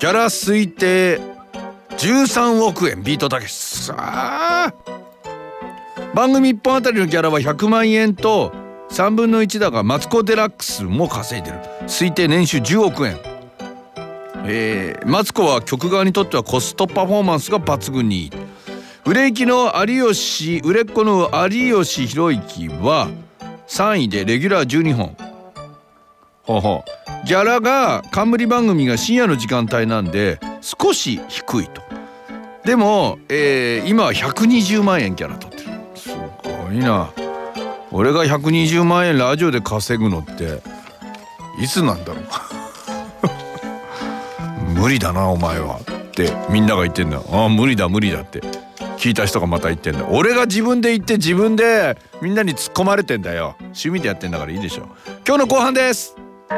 ギャラ推定13億円ビートたけしさあ。番組1本あたりのギャラは100万円と3分の1だがマツコ・デラックスも稼いでる。推定年収10億円。えー、マツコは曲側にとってはコストパフォーマンスが抜群にいい。売れ行きの有吉売れっ子の有吉弘行は3位でレギュラー12本。ほうほう。ギャラが冠番組が深夜の時間帯なんで少し低いと。でも、えー、今は120万円ギャラ取ってる。すごいな。俺が120万円ラジオで稼ぐのっていつなんだろう。無理だなお前は。ってみんなが言ってんだああ無理だ無理だって。聞いた人がまた言ってんだ俺が自分で言って自分でみんなに突っ込まれてんだよ。趣味でやってんだからいいでしょ。今日の後半です。日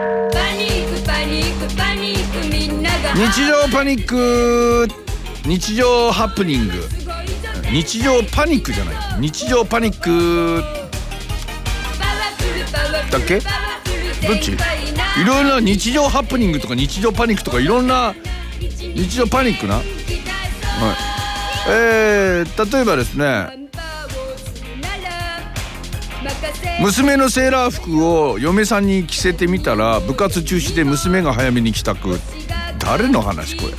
常パニック日常ハプニング。日常パニックじゃない。日常パニック。だっけ？どっち？いろいろな日常ハプニングとか日常パニックとかいろんな日常パニックな？はい。えー、例えばですね娘のセーラー服を嫁さんに着せてみたら部活中止で娘が早めに帰宅誰の話これ。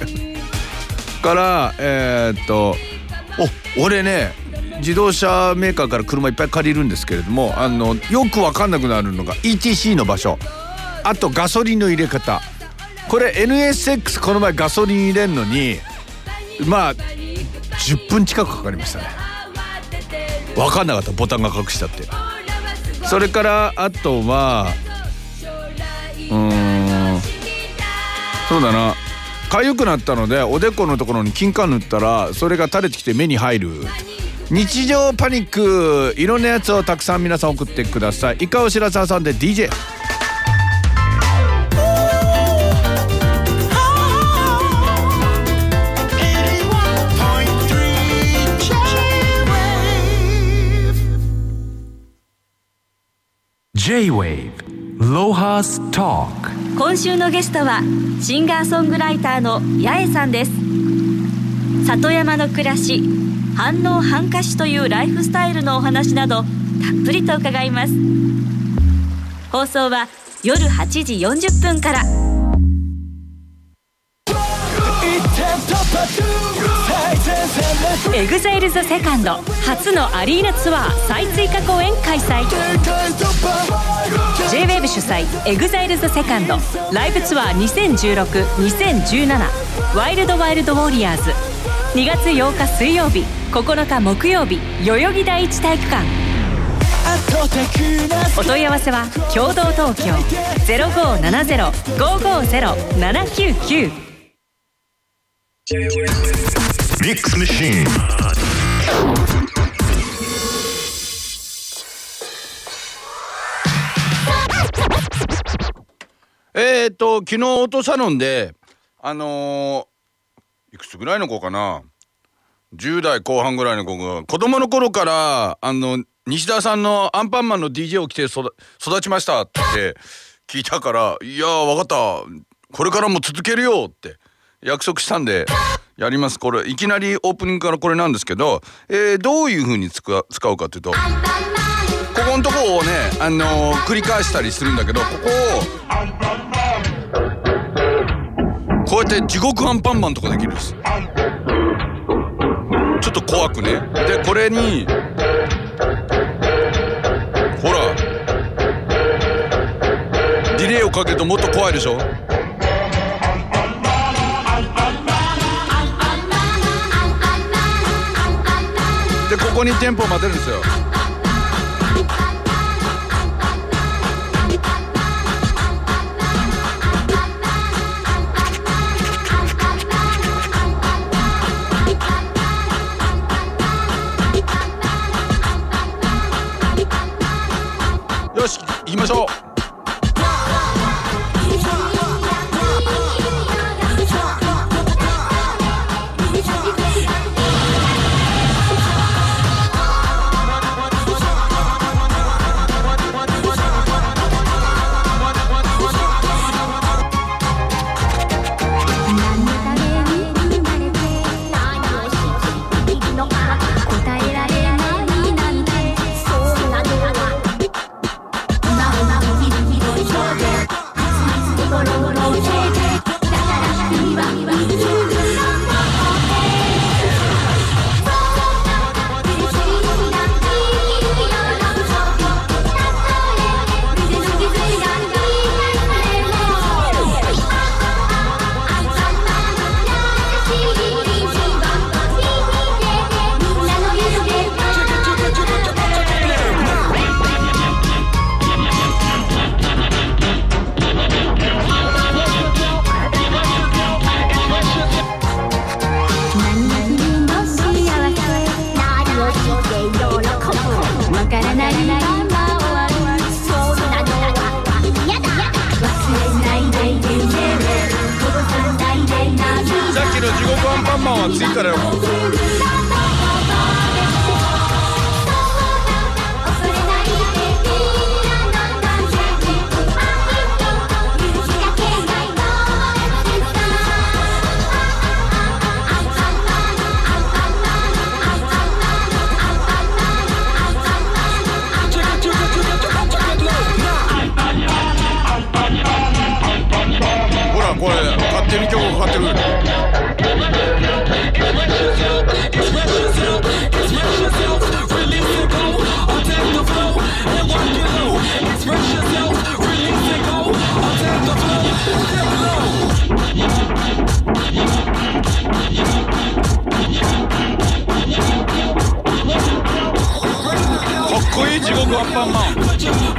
からえー、っとお俺ね自動車メーカーから車いっぱい借りるんですけれどもあのよく分かんなくなるのが ETC の場所。あとガソリンの入れ方。これ NSX この前ガソリン入れんのにまあ10分近くかかりましたね。分かんなかった。ボタンが隠しちゃって。それからあとはうーんそうだな。痒くなったのでおでこのところに金柑塗ったらそれが垂れてきて目に入る。日常パニックいろんなやつをたくさん皆さん送ってください。イカを白沢さんで DJ 今週のゲストはシンガーソングライターの Yaeさんです。里山の暮らし半農半歌手というライフスタイルのお話などたっぷりと伺います。放送は夜8時40分から。 EXILE THE SECOND。初のアリーナツアー再追加公演開催。J-WAVE 主催 EXILE THE SECOND。ライブツアー2016-2017 WILD WILD WARRIORS。2月8日水曜日9日木曜日代々木第一体育館。お問い合わせはキョードー東京0570-550-799 MIX MACHINEえ、っと昨日オートサロンであのー、いくつぐらいの子かな？10代後半ぐらいの子が子供の頃からあの西田さんのアンパンマンの DJ を着て育ちましたって聞いたから「いや分かった。これからも続けるよ」って。約束したんでやります。これいきなりオープニングからこれなんですけど、えー、どういう風に使う使うかっていうとここのとこをね、あのー、繰り返したりするんだけどここをこうやって地獄アンパンマンとかできるんです。ちょっと怖くね。でこれにほらディレイをかけるともっと怖いでしょ。ここにテンポを待てるんですよ。こいい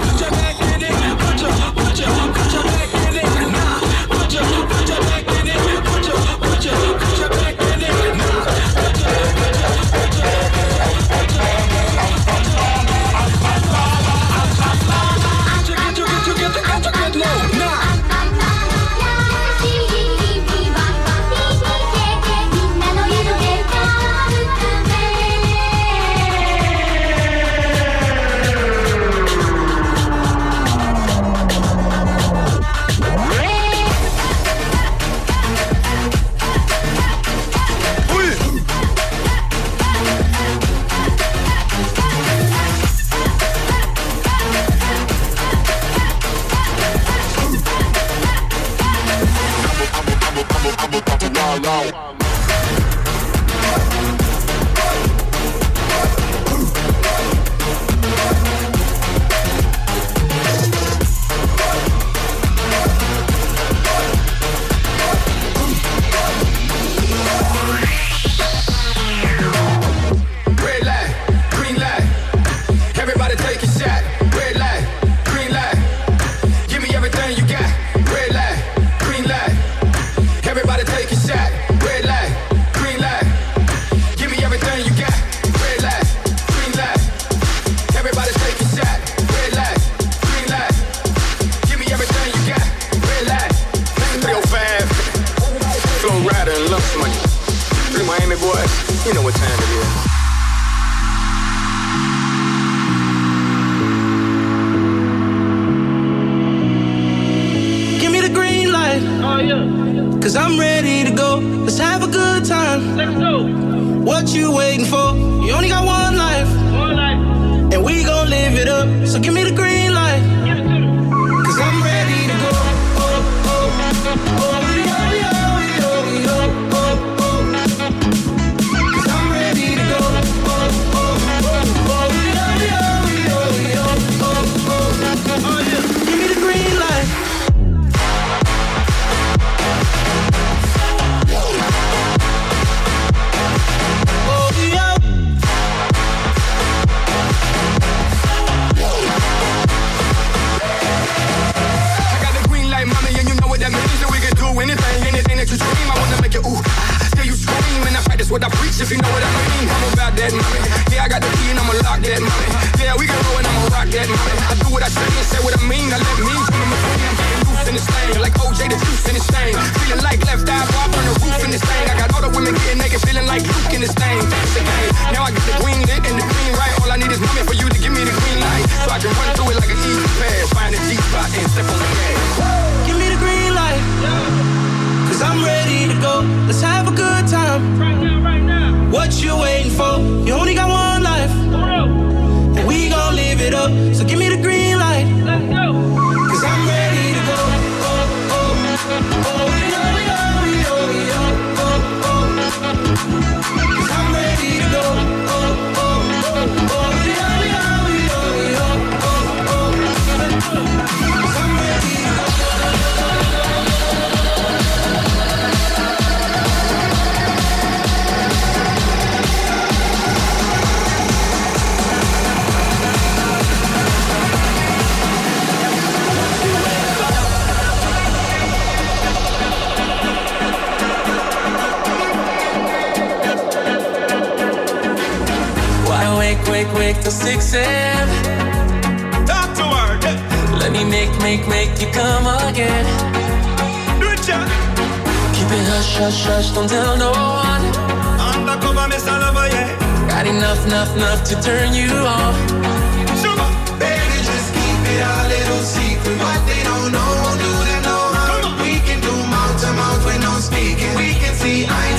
You know what time it is. Give me the green light. Oh yeah, Cause I'm ready to go. Let's have a good time. let's go. What you waiting for? You only got one life. One life, And we gon' live it up. So give me the green what I preach, if you know what I mean. I'm about that, mommy. Yeah, I got the key and I'ma lock that, mommy. Yeah, we can roll and I'ma rock that, mommy. I do what I say and say what I mean. I let me in my phone. I'm loose in this thing, like OJ the juice in this thing. Feeling like left eye, I burn the roof in this thing. I got all the women getting naked, feeling like Luke in this thing. A. Now I get the green lit and the green right. All I need is mommy for you to give me the green light, so I can run through it like an easy pass. Find a G spot and step on the gas. Give me the green light. Cause I'm ready to go. Let's have a good time. right now, right now. What you waiting for? You only got one life. And we gon' live it up. So give me the green wake, wake 6 a.m. Talk to her. Let me make, make, make you come again. Do it, yeah. Keep it hush, Hush, hush, hush, don't tell no one. Undercover, Mr. Lover, yeah. Got enough, enough, enough to turn you on. Sugar. Baby, just keep it a little secret. What they don't know won't do them no harm. We can do mouth to mouth with no speaking. We can see eye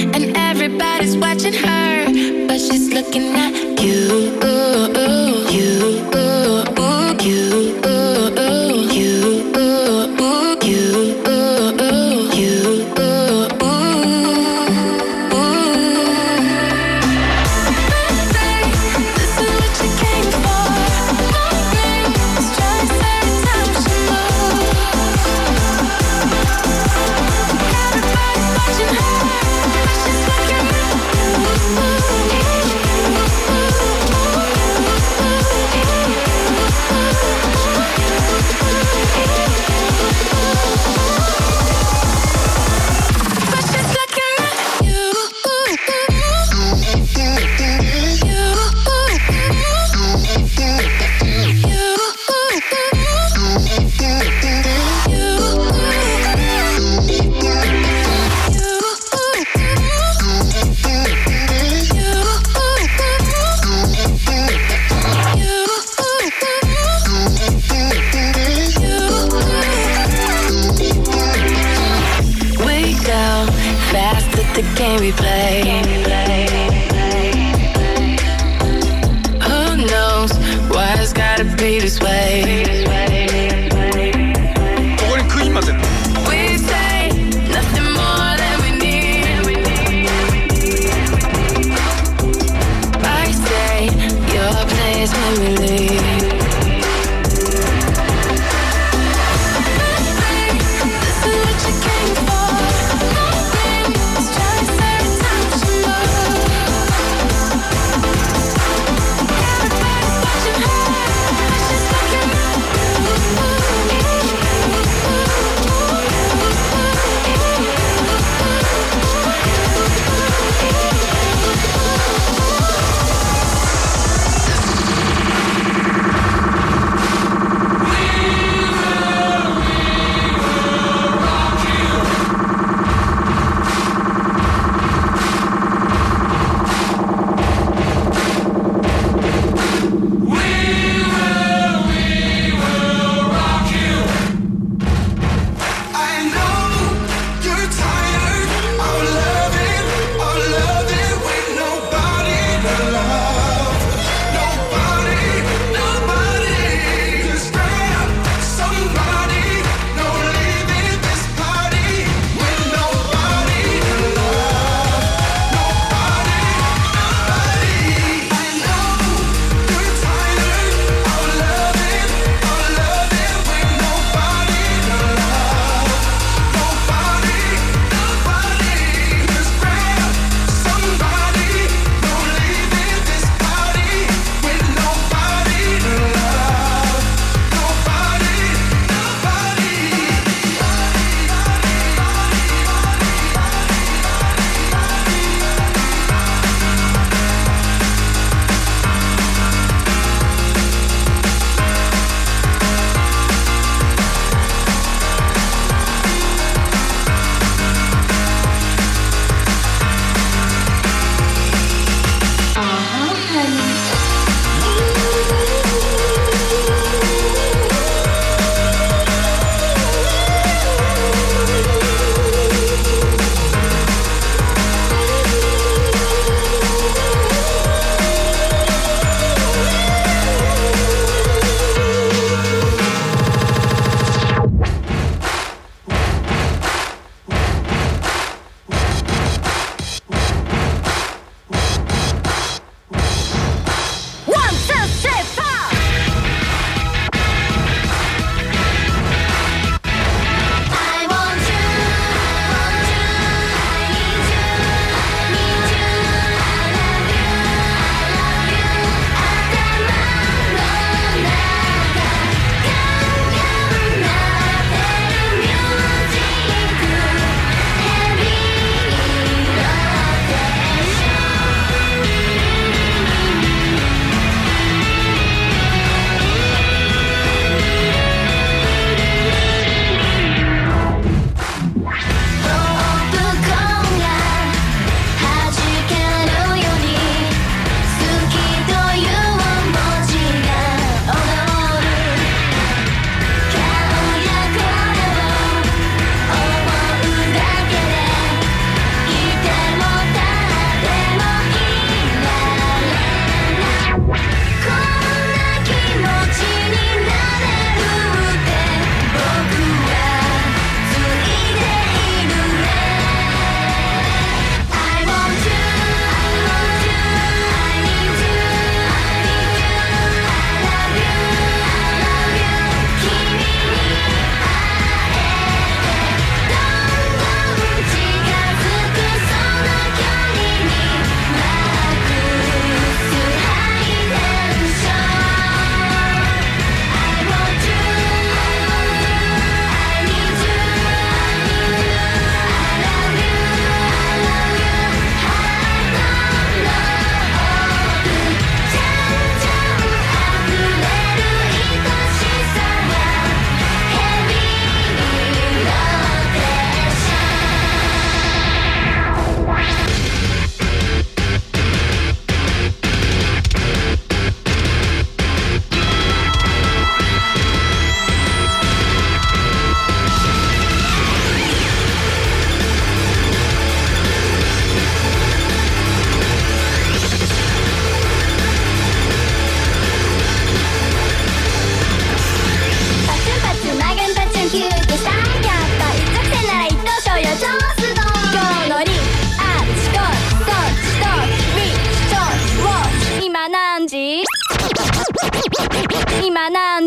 And everybody's watching her, but she's looking at you. You, you, you, replay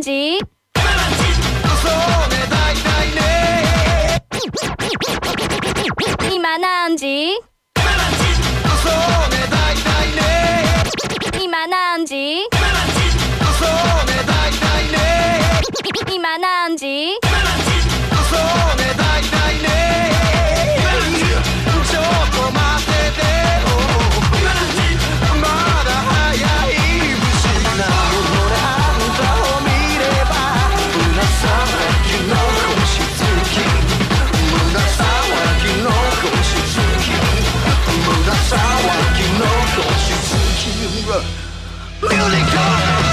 ンジ今何時？今何時？unicorn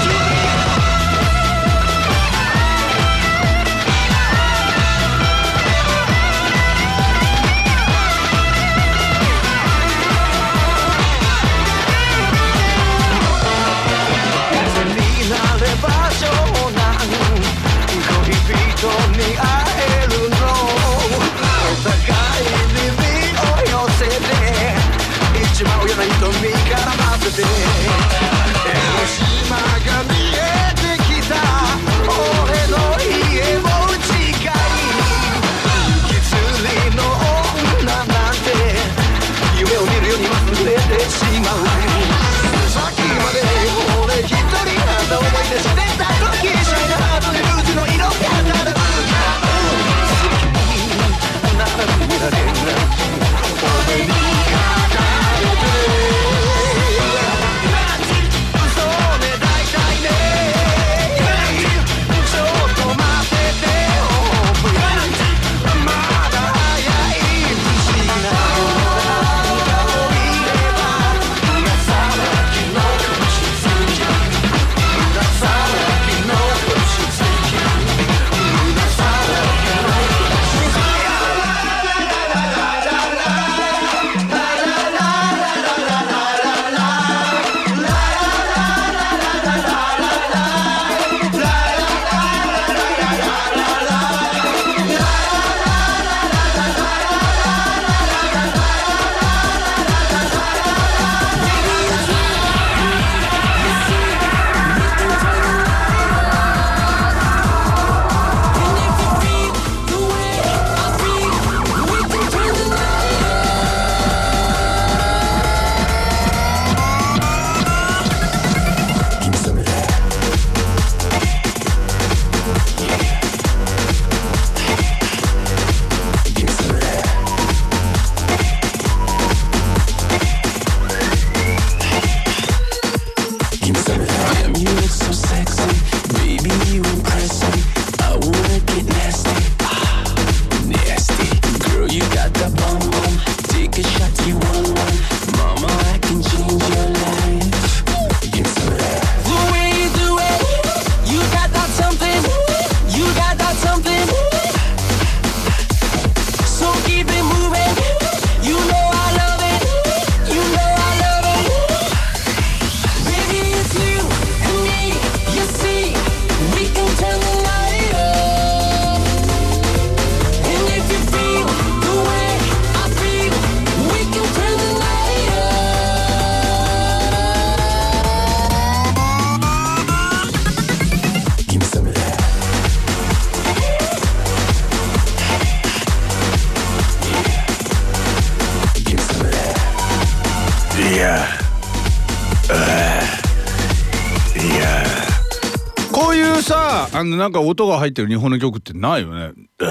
さあのなんか音が入ってる日本の曲ってないよねうー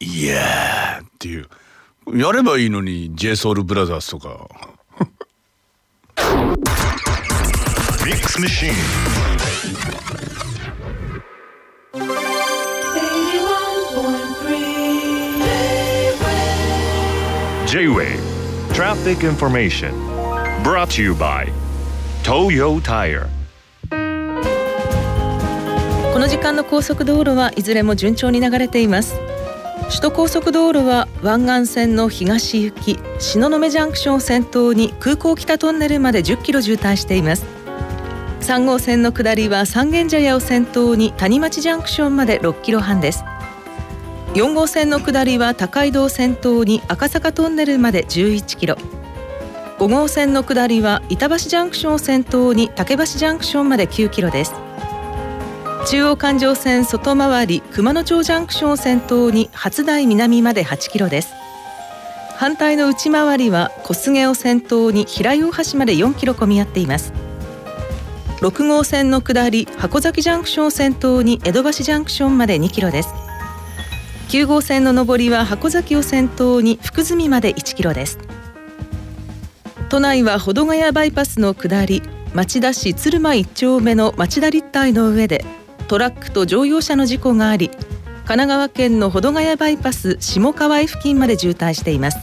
いやーっていうやればいいのに j s o u l b r o t h e r s とか Mix Machine. J-Way Traffic Information Brought to you by Toyo Tire この時間の高速道路はいずれも順調に流れています。首都高速道路は湾岸線の東行き東雲ジャンクションを先頭に空港北トンネルまで10キロ渋滞しています。3号線の下りは三軒茶屋を先頭に谷町ジャンクションまで6キロ半です。4号線の下りは高井戸を先頭に赤坂トンネルまで11キロ。5号線の下りは板橋ジャンクションを先頭に竹橋ジャンクションまで9キロです。中央環状線外回り熊野町ジャンクションを先頭に初台南まで8キロです。反対の内回りは小菅を先頭に平井大橋まで4キロ混み合っています。6号線の下り箱崎ジャンクションを先頭に江戸橋ジャンクションまで2キロです。9号線の上りは箱崎を先頭に福住まで1キロです。都内は保土ヶ谷バイパスの下り町田市鶴間1丁目の町田立体の上でトラックと乗用車の事故があり神奈川県の保土ヶ谷バイパス下川井付近まで渋滞しています。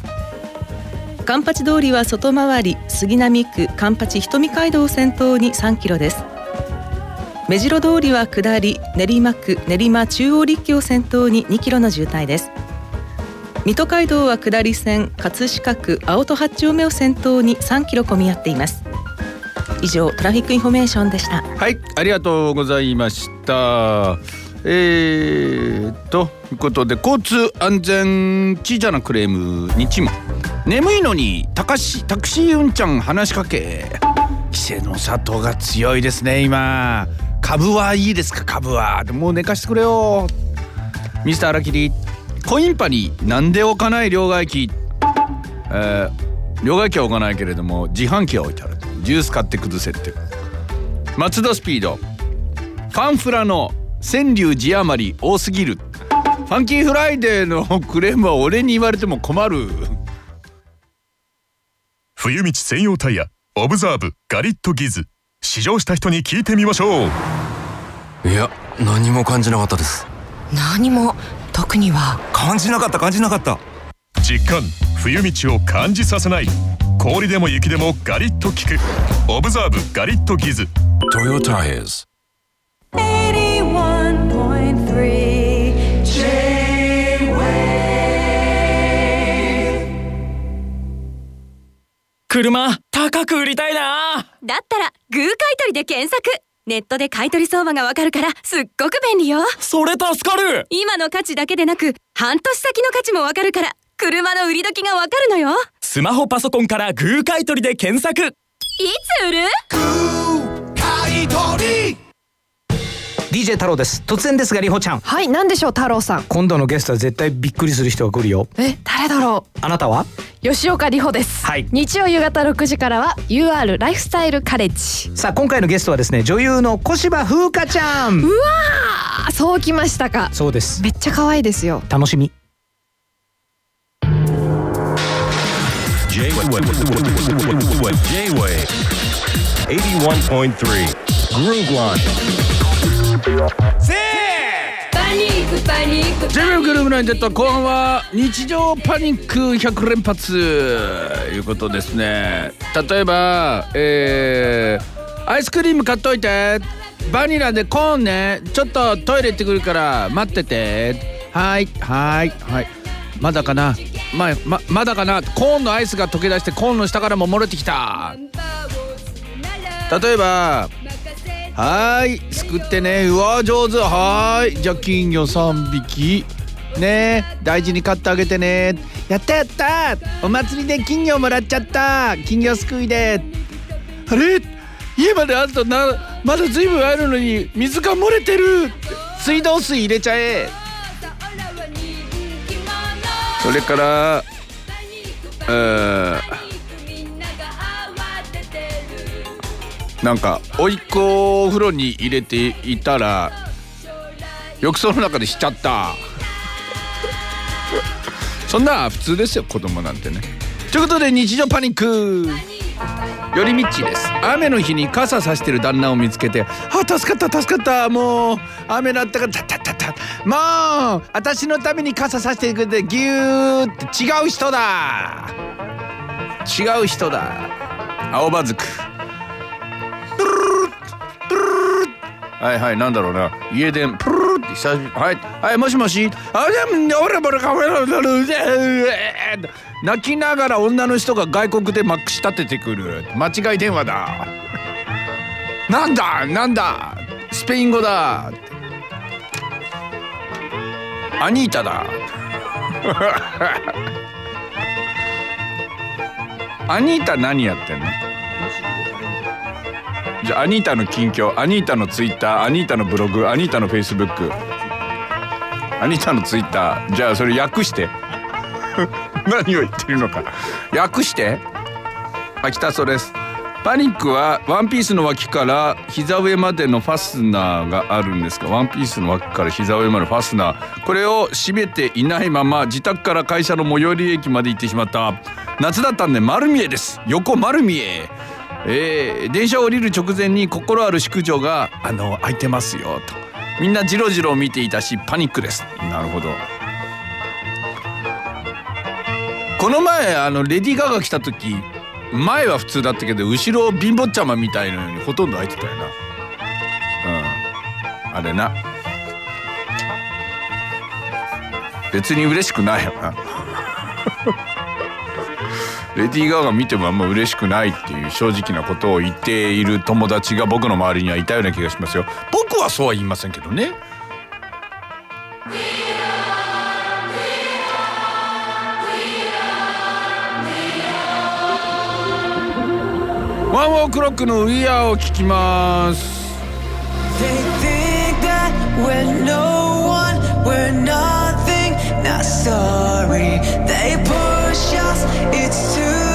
カンパチ通りは外回り杉並区カンパチ瞳街道を先頭に3キロです。目白通りは下り練馬区練馬中央立教を先頭に2キロの渋滞です。水戸街道は下り線葛飾区青戸八丁目を先頭に3キロ混み合っています。以上トラフィックインフォメーションでした。はいありがとうございました。えー、ということで交通安全小さなクレーム日も。眠いのにタカシタクシーうんちゃん話しかけ。規制の砂糖が強いですね今。株はいいですか株は。もう寝かしてくれよ。ミスター荒切り。コインパになんで置かない両替機。えー、両替機は置かないけれども自販機は置いてある。ジュース買って崩せって。松田スピード。ファンフラの川柳字余り多すぎる。 FUNKY FRIDAY のクレームは俺に言われても困る。冬道専用タイヤ。 OBSERVE。GARIT GIZ。試乗した人に聞いてみましょう。いや何も感じなかったです。何も。特には。感じなかった感じなかった。実感。冬道を感じさせない氷でも雪でもガリッと効く。オブザーブガリットギズ。トヨタイズ車高く売りたいな。だったらグー買取で検索。ネットで買取相場がわかるからすっごく便利よ。それ助かる。今の価値だけでなく半年先の価値もわかるから車の売り時がわかるのよ。スマホパソコンからグー買取で検索。いつ売る？買い取り。DJ 太郎です。突然ですがりほちゃん。はい何でしょう太郎さん。今度のゲストは絶対びっくりする人が来るよ。え誰だろあなたは？う吉岡里帆です、はい。日曜夕方6時からは UR ライフスタイルカレッジ。さあ今回のゲストはですね女優の小芝風花ちゃん。うわーそうきましたか。そうです。めっちゃ可愛いですよ。楽しみ J-Way J-Way 81.3 Groove Line パニックパニックジェルグルームラインデッド後半は日常パニック100連発。いうことですね。例えばえー、アイスクリーム買っといてバニラでコーンね。ちょっとトイレ行ってくるから待ってて。はいはいはい。まだかな？ままだかな？コーンのアイスが溶け出してコーンの下からも漏れてきた。例えばはいすくってね。うわ上手。はい。じゃあ金魚3匹。ね。大事に飼ってあげてね。やったやった。お祭りで金魚もらっちゃった。金魚すくいで。あれ？家まであるとなまだ随分あるのに水が漏れてる。水道水入れちゃえ。それからえなんか甥いっ子をお風呂に入れていたら浴槽の中でしちゃった。そんな普通ですよ子供なんてね。ということで日常パニック。よりみっちです。雨の日に傘さしてる旦那を見つけて「あ助かった助かった。もう雨だったからたたたたもう私のために傘さしてくれてギューって違う人だ!違う人だ。青葉ずくはいはいなんだろうな家電プ久しぶり。はい。はいもしもし。あでも俺もカフェの泣きながら女の人が外国でまくし立ててくる。間違い電話だ。なんだなんだ。スペイン語だ。アニータだ。アニータ何やってんの？じゃあアニータの近況アニータのツイッターアニータのブログアニータのフェイスブック。アニータのツイッター。じゃあそれ訳して。何を言ってるのか。訳して。秋田そです。パニックはワンピースの脇から膝上までのファスナーがあるんですがワンピースの脇から膝上までのファスナー。これを閉めていないまま自宅から会社の最寄り駅まで行ってしまった。夏だったんで丸見えです。横丸見え。えー電車を降りる直前に心ある宿女が「あの空いてますよ」と。みんなジロジロ見ていたしパニックです。なるほど。この前あのレディー・ガガ来た時前は普通だったけど後ろ貧乏ちゃまみたいなのにほとんど空いてたよな。うん。あれな。別に嬉しくないよなレディー・ガガ見てもあんま嬉しくないっていう正直なことを言っている友達が僕の周りにはいたような気がしますよ。僕はそうは言いませんけどね。ワンオークロックの「ウィアーを聞きます。They it's too